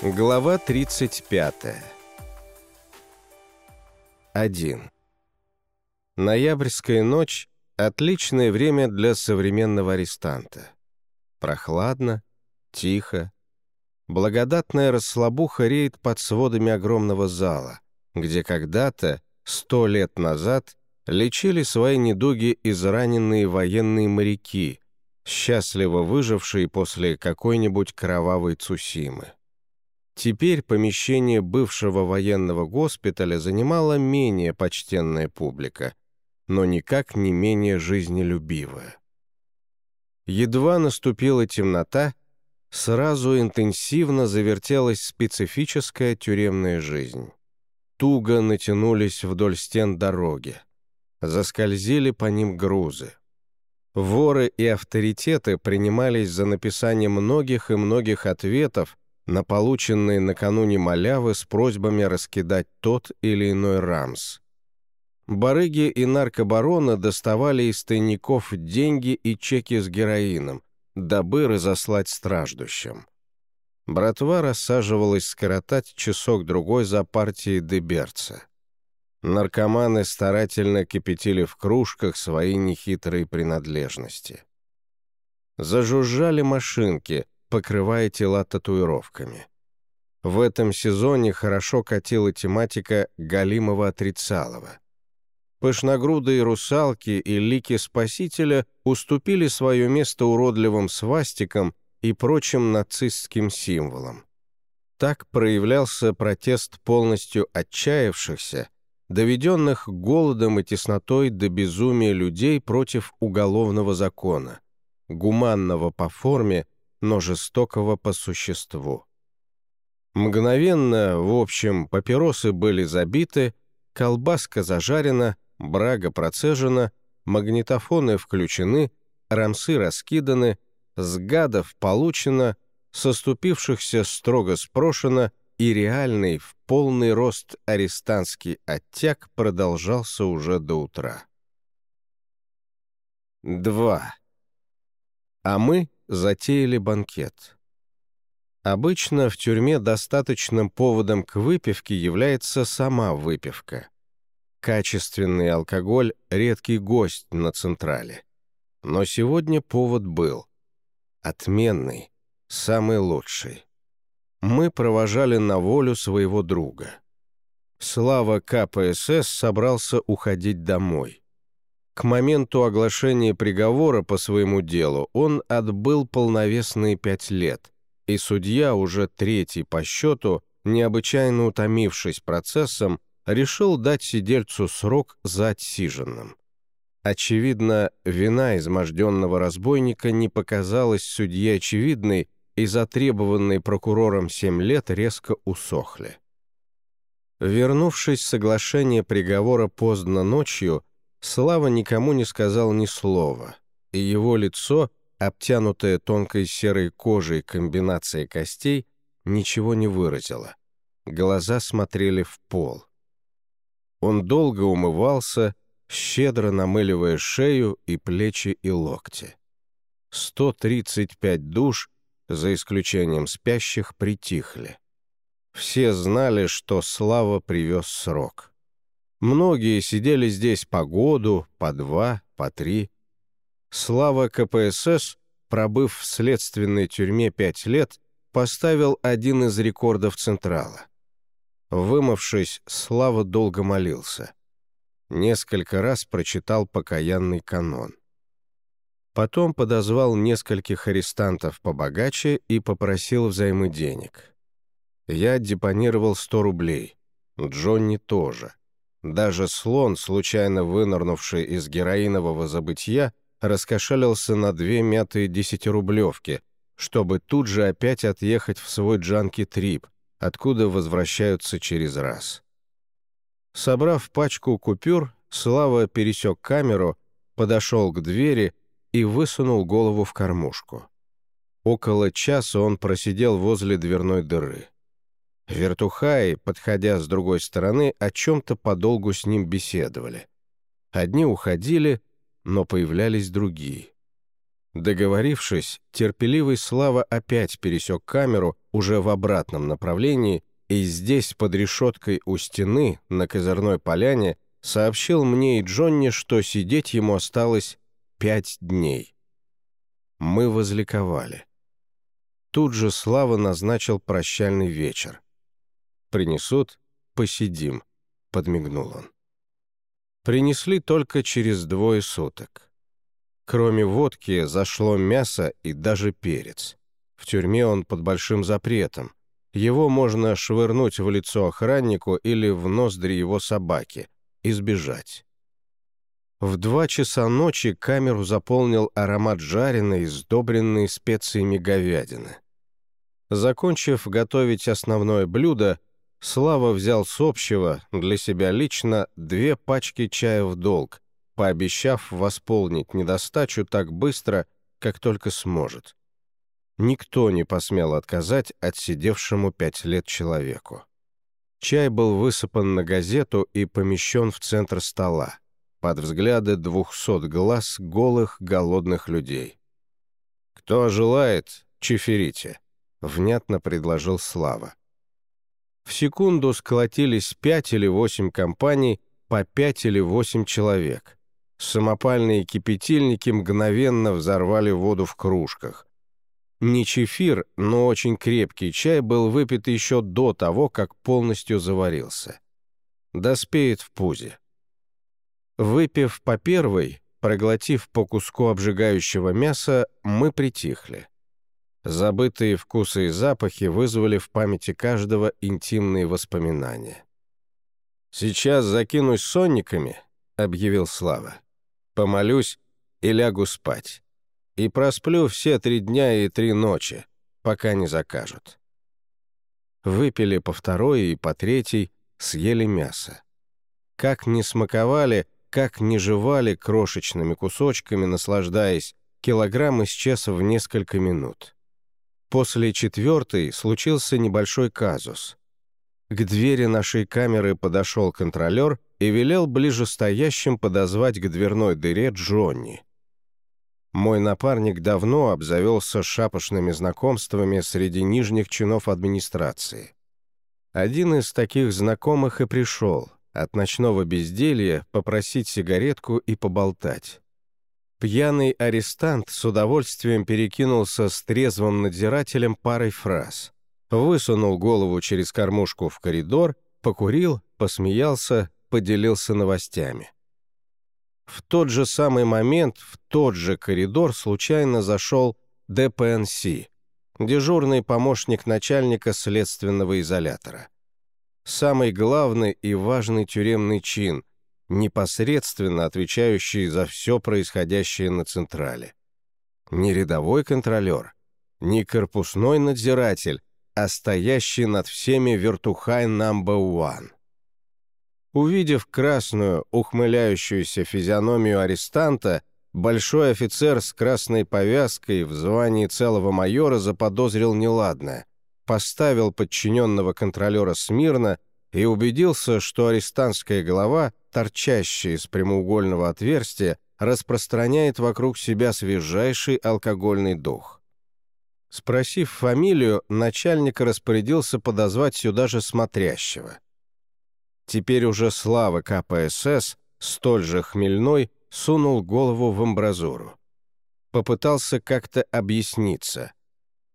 Глава 35. 1. Ноябрьская ночь — отличное время для современного арестанта. Прохладно, тихо. Благодатная расслабуха реет под сводами огромного зала, где когда-то, сто лет назад, лечили свои недуги израненные военные моряки, счастливо выжившие после какой-нибудь кровавой Цусимы. Теперь помещение бывшего военного госпиталя занимала менее почтенная публика, но никак не менее жизнелюбивая. Едва наступила темнота, сразу интенсивно завертелась специфическая тюремная жизнь. Туго натянулись вдоль стен дороги. Заскользили по ним грузы. Воры и авторитеты принимались за написание многих и многих ответов на полученные накануне малявы с просьбами раскидать тот или иной рамс. Барыги и наркобароны доставали из тайников деньги и чеки с героином, дабы разослать страждущим. Братва рассаживалась скоротать часок-другой за партией Деберца. Наркоманы старательно кипятили в кружках свои нехитрые принадлежности. Зажужжали машинки — покрывая тела татуировками. В этом сезоне хорошо катила тематика Галимова-Отрицалова. Пышногрудые русалки и лики Спасителя уступили свое место уродливым свастикам и прочим нацистским символам. Так проявлялся протест полностью отчаявшихся, доведенных голодом и теснотой до безумия людей против уголовного закона, гуманного по форме но жестокого по существу. Мгновенно, в общем, папиросы были забиты, колбаска зажарена, брага процежена, магнитофоны включены, рамсы раскиданы, с гадов получено, соступившихся строго спрошено, и реальный в полный рост арестантский оттяг продолжался уже до утра. 2. А мы затеяли банкет. Обычно в тюрьме достаточным поводом к выпивке является сама выпивка. Качественный алкоголь — редкий гость на Централе. Но сегодня повод был. Отменный, самый лучший. Мы провожали на волю своего друга. Слава КПСС собрался уходить домой. К моменту оглашения приговора по своему делу он отбыл полновесные пять лет, и судья, уже третий по счету, необычайно утомившись процессом, решил дать сидельцу срок за отсиженным. Очевидно, вина изможденного разбойника не показалась судье очевидной, и затребованные прокурором семь лет резко усохли. Вернувшись с соглашения приговора поздно ночью, Слава никому не сказал ни слова, и его лицо, обтянутое тонкой серой кожей комбинацией костей, ничего не выразило. Глаза смотрели в пол. Он долго умывался, щедро намыливая шею и плечи и локти. 135 душ, за исключением спящих, притихли. Все знали, что Слава привез срок. Многие сидели здесь по году, по два, по три. Слава КПСС, пробыв в следственной тюрьме пять лет, поставил один из рекордов Централа. Вымывшись, Слава долго молился. Несколько раз прочитал покаянный канон. Потом подозвал нескольких арестантов побогаче и попросил взаймы денег. Я депонировал 100 рублей. Джонни тоже. Даже слон, случайно вынырнувший из героинового забытья, раскошелился на две мятые десятирублевки, чтобы тут же опять отъехать в свой джанки-трип, откуда возвращаются через раз. Собрав пачку купюр, Слава пересек камеру, подошел к двери и высунул голову в кормушку. Около часа он просидел возле дверной дыры. Вертухаи, подходя с другой стороны, о чем-то подолгу с ним беседовали. Одни уходили, но появлялись другие. Договорившись, терпеливый Слава опять пересек камеру уже в обратном направлении и здесь, под решеткой у стены, на козырной поляне, сообщил мне и Джонни, что сидеть ему осталось пять дней. Мы возликовали. Тут же Слава назначил прощальный вечер. «Принесут? Посидим», — подмигнул он. Принесли только через двое суток. Кроме водки зашло мясо и даже перец. В тюрьме он под большим запретом. Его можно швырнуть в лицо охраннику или в ноздри его собаки и сбежать. В два часа ночи камеру заполнил аромат жареной, сдобренной специями говядины. Закончив готовить основное блюдо, Слава взял с общего, для себя лично, две пачки чая в долг, пообещав восполнить недостачу так быстро, как только сможет. Никто не посмел отказать отсидевшему пять лет человеку. Чай был высыпан на газету и помещен в центр стола, под взгляды двухсот глаз голых голодных людей. «Кто желает, чеферите», — внятно предложил Слава. В секунду сколотились пять или восемь компаний по пять или восемь человек. Самопальные кипятильники мгновенно взорвали воду в кружках. Не чефир, но очень крепкий чай был выпит еще до того, как полностью заварился. Доспеет в пузе. Выпив по первой, проглотив по куску обжигающего мяса, мы притихли. Забытые вкусы и запахи вызвали в памяти каждого интимные воспоминания. «Сейчас закинусь сонниками», — объявил Слава. «Помолюсь и лягу спать. И просплю все три дня и три ночи, пока не закажут». Выпили по второй и по третьей, съели мясо. Как не смаковали, как не жевали крошечными кусочками, наслаждаясь, килограмм исчез в несколько минут. После четвертой случился небольшой казус. К двери нашей камеры подошел контролер и велел ближе стоящим подозвать к дверной дыре Джонни. Мой напарник давно обзавелся шапошными знакомствами среди нижних чинов администрации. Один из таких знакомых и пришел, от ночного безделья попросить сигаретку и поболтать. Пьяный арестант с удовольствием перекинулся с трезвым надзирателем парой фраз. Высунул голову через кормушку в коридор, покурил, посмеялся, поделился новостями. В тот же самый момент в тот же коридор случайно зашел ДПНС, дежурный помощник начальника следственного изолятора. Самый главный и важный тюремный чин, непосредственно отвечающий за все происходящее на Централе. Не рядовой контролер, не корпусной надзиратель, а стоящий над всеми вертухай number one. Увидев красную, ухмыляющуюся физиономию арестанта, большой офицер с красной повязкой в звании целого майора заподозрил неладное, поставил подчиненного контролера смирно и убедился, что арестантская голова, торчащая из прямоугольного отверстия, распространяет вокруг себя свежайший алкогольный дух. Спросив фамилию, начальник распорядился подозвать сюда же смотрящего. Теперь уже Слава КПСС, столь же хмельной, сунул голову в амбразуру. Попытался как-то объясниться,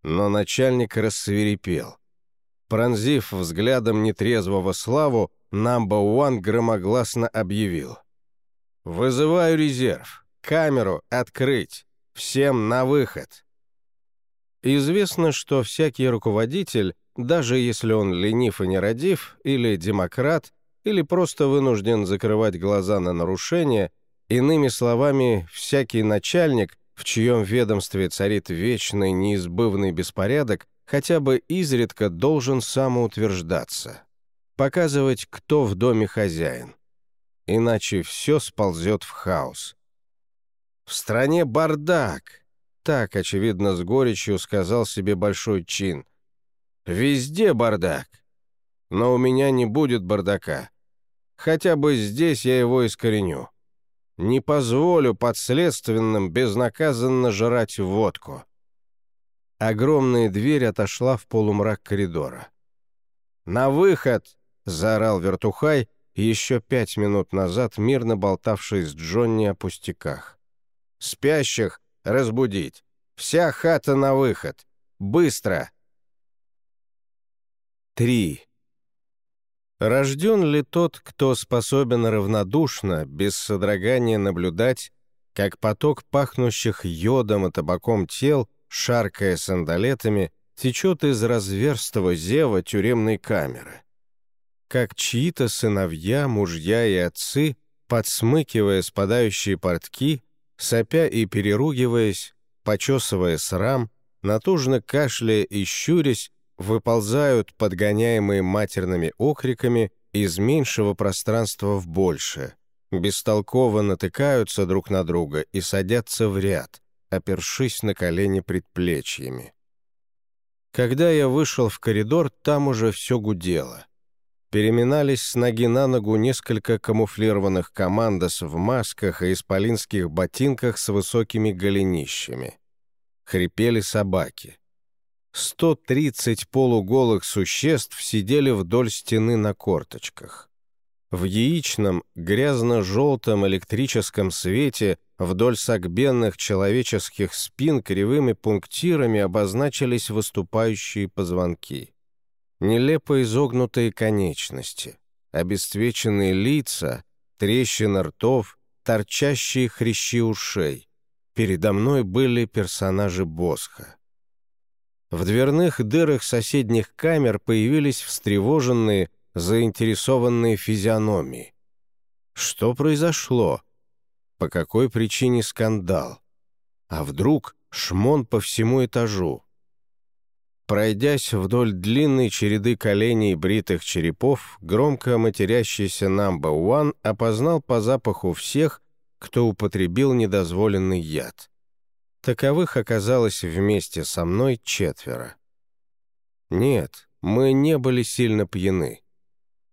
но начальник рассверепел. Пронзив взглядом нетрезвого Славу, Number One громогласно объявил. «Вызываю резерв. Камеру открыть. Всем на выход». Известно, что всякий руководитель, даже если он ленив и нерадив, или демократ, или просто вынужден закрывать глаза на нарушения, иными словами, всякий начальник, в чьем ведомстве царит вечный неизбывный беспорядок, хотя бы изредка должен самоутверждаться, показывать, кто в доме хозяин. Иначе все сползет в хаос. «В стране бардак!» — так, очевидно, с горечью сказал себе Большой Чин. «Везде бардак. Но у меня не будет бардака. Хотя бы здесь я его искореню. Не позволю подследственным безнаказанно жрать водку». Огромная дверь отошла в полумрак коридора. «На выход!» — заорал вертухай, еще пять минут назад мирно болтавший с Джонни о пустяках. «Спящих разбудить! Вся хата на выход! Быстро!» Три. Рожден ли тот, кто способен равнодушно, без содрогания наблюдать, как поток пахнущих йодом и табаком тел, шаркая сандалетами, течет из разверстого зева тюремной камеры? Как чьи-то сыновья, мужья и отцы, подсмыкивая спадающие портки, сопя и переругиваясь, почесывая срам, натужно кашляя и щурясь, выползают, подгоняемые матерными окриками, из меньшего пространства в большее, бестолково натыкаются друг на друга и садятся в ряд, опершись на колени предплечьями. Когда я вышел в коридор, там уже все гудело. Переминались с ноги на ногу несколько камуфлированных командос в масках и исполинских ботинках с высокими голенищами. Хрипели собаки. 130 полуголых существ сидели вдоль стены на корточках. В яичном, грязно-желтом электрическом свете вдоль согбенных человеческих спин кривыми пунктирами обозначились выступающие позвонки. Нелепо изогнутые конечности, обесцвеченные лица, трещины ртов, торчащие хрящи ушей. Передо мной были персонажи Босха. В дверных дырах соседних камер появились встревоженные, заинтересованные физиономии. Что произошло? По какой причине скандал? А вдруг шмон по всему этажу? Пройдясь вдоль длинной череды коленей бритых черепов, громко матерящийся Number One опознал по запаху всех, кто употребил недозволенный яд. Таковых оказалось вместе со мной четверо. Нет, мы не были сильно пьяны.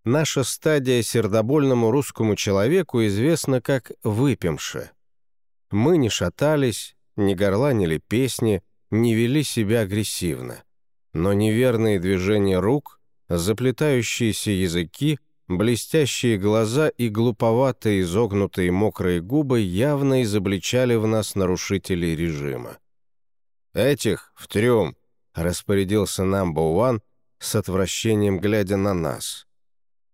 Наша стадия сердобольному русскому человеку известна как «выпимши». Мы не шатались, не горланили песни, не вели себя агрессивно. Но неверные движения рук, заплетающиеся языки — Блестящие глаза и глуповатые изогнутые мокрые губы явно изобличали в нас нарушителей режима. «Этих в трюм!» — распорядился нам Боуан с отвращением глядя на нас.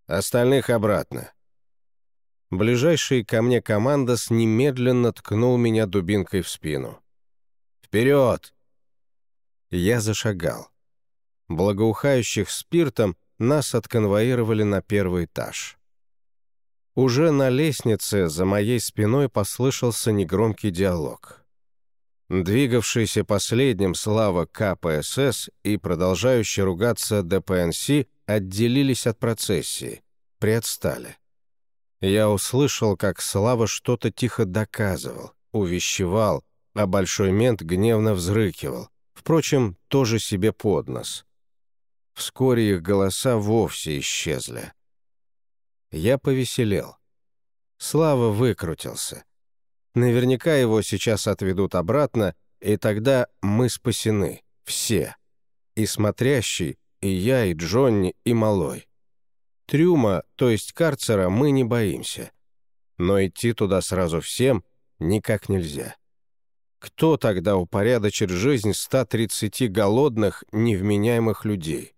«Остальных обратно». Ближайший ко мне командос немедленно ткнул меня дубинкой в спину. «Вперед!» Я зашагал. Благоухающих спиртом нас отконвоировали на первый этаж. Уже на лестнице за моей спиной послышался негромкий диалог. Двигавшийся последним слава КПСС и продолжающий ругаться ДПНС отделились от процессии, приотстали. Я услышал, как Слава что-то тихо доказывал, увещевал, а Большой Мент гневно взрыкивал, впрочем, тоже себе под нос. Вскоре их голоса вовсе исчезли. Я повеселел. Слава выкрутился. Наверняка его сейчас отведут обратно, и тогда мы спасены, все. И смотрящий, и я, и Джонни, и Малой. Трюма, то есть карцера, мы не боимся. Но идти туда сразу всем никак нельзя. Кто тогда упорядочит жизнь 130 голодных, невменяемых людей?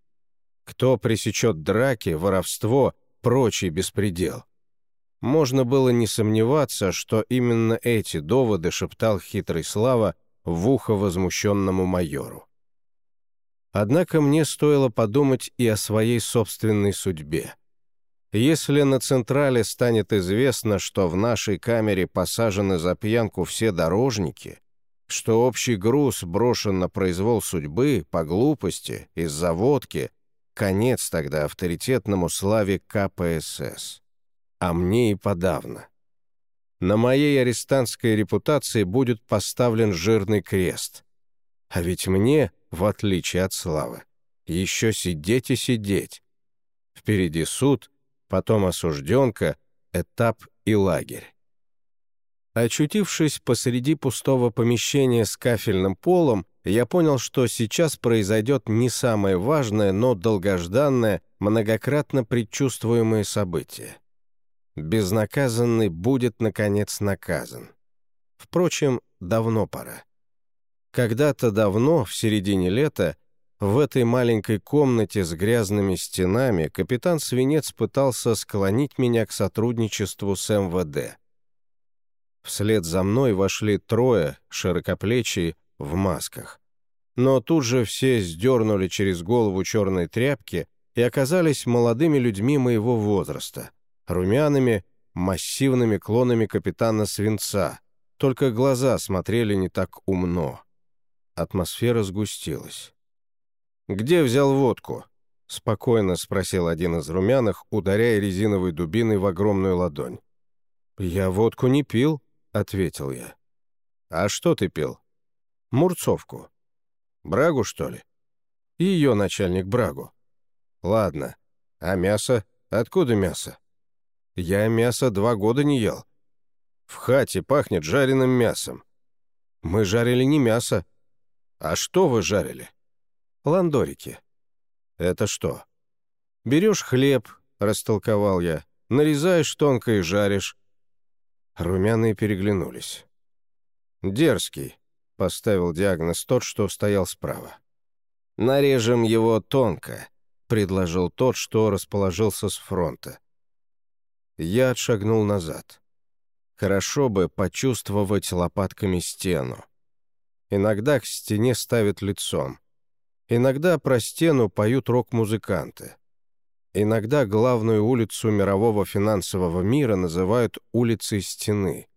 Кто пресечет драки, воровство, прочий беспредел? Можно было не сомневаться, что именно эти доводы шептал хитрый Слава в ухо возмущенному майору. Однако мне стоило подумать и о своей собственной судьбе. Если на Централе станет известно, что в нашей камере посажены за пьянку все дорожники, что общий груз брошен на произвол судьбы по глупости, из-за водки, Конец тогда авторитетному славе КПСС. А мне и подавно. На моей арестантской репутации будет поставлен жирный крест. А ведь мне, в отличие от славы, еще сидеть и сидеть. Впереди суд, потом осужденка, этап и лагерь. Очутившись посреди пустого помещения с кафельным полом, я понял, что сейчас произойдет не самое важное, но долгожданное, многократно предчувствуемое событие. Безнаказанный будет, наконец, наказан. Впрочем, давно пора. Когда-то давно, в середине лета, в этой маленькой комнате с грязными стенами капитан Свинец пытался склонить меня к сотрудничеству с МВД. Вслед за мной вошли трое, широкоплечие, в масках. Но тут же все сдернули через голову черные тряпки и оказались молодыми людьми моего возраста, румяными, массивными клонами капитана Свинца, только глаза смотрели не так умно. Атмосфера сгустилась. «Где взял водку?» — спокойно спросил один из румяных, ударяя резиновой дубиной в огромную ладонь. «Я водку не пил», — ответил я. «А что ты пил?» «Мурцовку». «Брагу, что ли?» «Ее начальник Брагу». «Ладно. А мясо? Откуда мясо?» «Я мясо два года не ел». «В хате пахнет жареным мясом». «Мы жарили не мясо». «А что вы жарили?» «Ландорики». «Это что?» «Берешь хлеб», — растолковал я, «нарезаешь тонко и жаришь». Румяные переглянулись. «Дерзкий», — поставил диагноз тот, что стоял справа. «Нарежем его тонко», — предложил тот, что расположился с фронта. Я отшагнул назад. Хорошо бы почувствовать лопатками стену. Иногда к стене ставят лицом. Иногда про стену поют рок-музыканты. Иногда главную улицу мирового финансового мира называют улицей стены.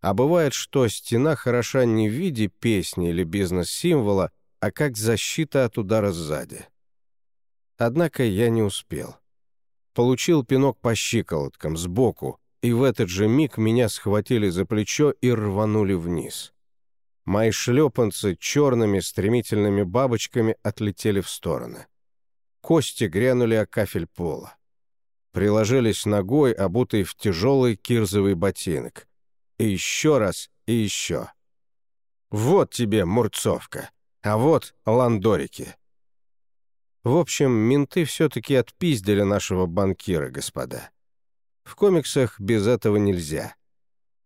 А бывает, что стена хороша не в виде песни или бизнес-символа, а как защита от удара сзади. Однако я не успел. Получил пинок по щиколоткам, сбоку, и в этот же миг меня схватили за плечо и рванули вниз. Мои шлепанцы черными стремительными бабочками отлетели в стороны. Кости грянули о кафель пола. Приложились ногой, обутой в тяжелый кирзовый ботинок. И еще раз, и еще. Вот тебе мурцовка, а вот ландорики. В общем, менты все-таки отпиздили нашего банкира, господа. В комиксах без этого нельзя.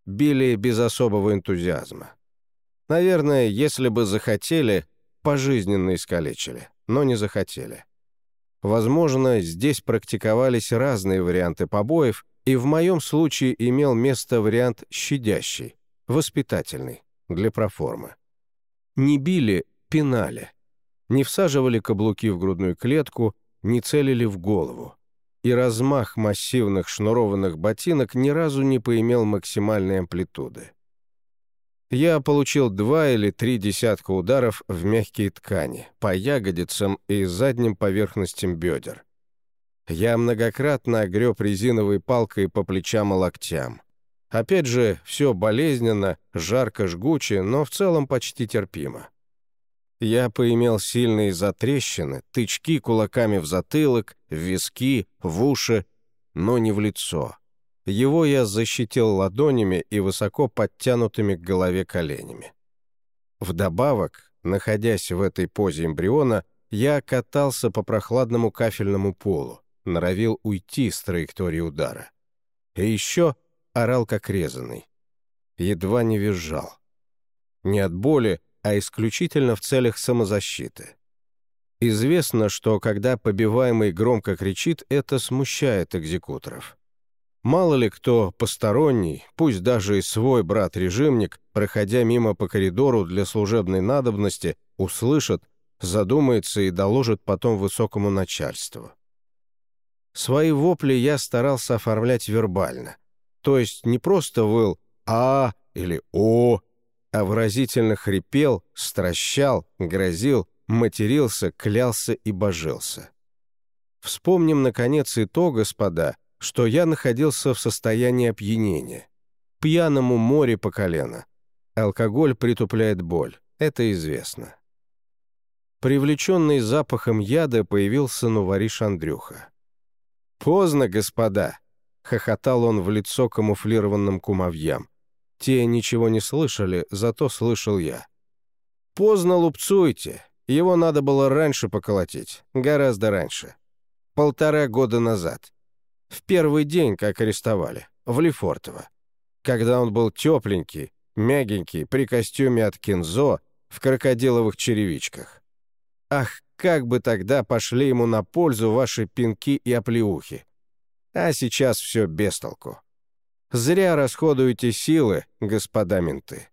Били без особого энтузиазма. Наверное, если бы захотели, пожизненно искалечили, но не захотели. Возможно, здесь практиковались разные варианты побоев, и в моем случае имел место вариант щадящий, воспитательный, для проформы. Не били, пинали. Не всаживали каблуки в грудную клетку, не целили в голову. И размах массивных шнурованных ботинок ни разу не поимел максимальной амплитуды. Я получил два или три десятка ударов в мягкие ткани, по ягодицам и задним поверхностям бедер. Я многократно огреб резиновой палкой по плечам и локтям. Опять же, все болезненно, жарко, жгуче, но в целом почти терпимо. Я поимел сильные затрещины, тычки кулаками в затылок, в виски, в уши, но не в лицо. Его я защитил ладонями и высоко подтянутыми к голове коленями. Вдобавок, находясь в этой позе эмбриона, я катался по прохладному кафельному полу, норовил уйти с траектории удара. И еще орал как резанный. Едва не визжал. Не от боли, а исключительно в целях самозащиты. Известно, что когда побиваемый громко кричит, это смущает экзекуторов. Мало ли кто посторонний, пусть даже и свой брат-режимник, проходя мимо по коридору для служебной надобности, услышит, задумается и доложит потом высокому начальству. Свои вопли я старался оформлять вербально, то есть не просто выл «а» или «о», а выразительно хрипел, стращал, грозил, матерился, клялся и божился. Вспомним, наконец, и то, господа, что я находился в состоянии опьянения. Пьяному море по колено. Алкоголь притупляет боль, это известно. Привлеченный запахом яда появился новориш Андрюха. «Поздно, господа!» — хохотал он в лицо камуфлированным кумовьям. Те ничего не слышали, зато слышал я. «Поздно лупцуйте. Его надо было раньше поколотить. Гораздо раньше. Полтора года назад. В первый день, как арестовали. В Лефортово. Когда он был тепленький, мягенький, при костюме от кинзо, в крокодиловых черевичках. Ах, как бы тогда пошли ему на пользу ваши пинки и оплеухи. А сейчас все без толку. Зря расходуете силы, господа менты.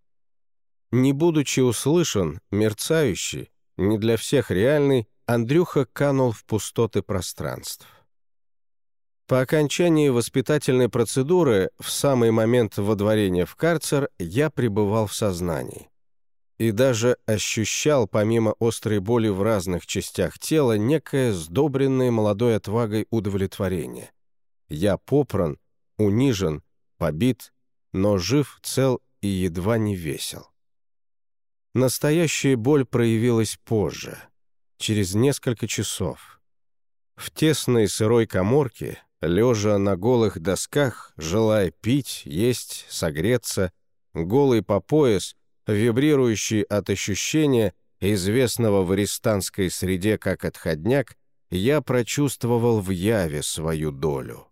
Не будучи услышан, мерцающий, не для всех реальный, Андрюха канул в пустоты пространств. По окончании воспитательной процедуры, в самый момент водворения в карцер, я пребывал в сознании. И даже ощущал, помимо острой боли в разных частях тела, некое сдобренное молодой отвагой удовлетворение. Я попран, унижен, побит, но жив, цел и едва не весел. Настоящая боль проявилась позже, через несколько часов. В тесной сырой коморке, лежа на голых досках, желая пить, есть, согреться, голый по пояс, вибрирующий от ощущения, известного в арестанской среде как отходняк, я прочувствовал в яве свою долю.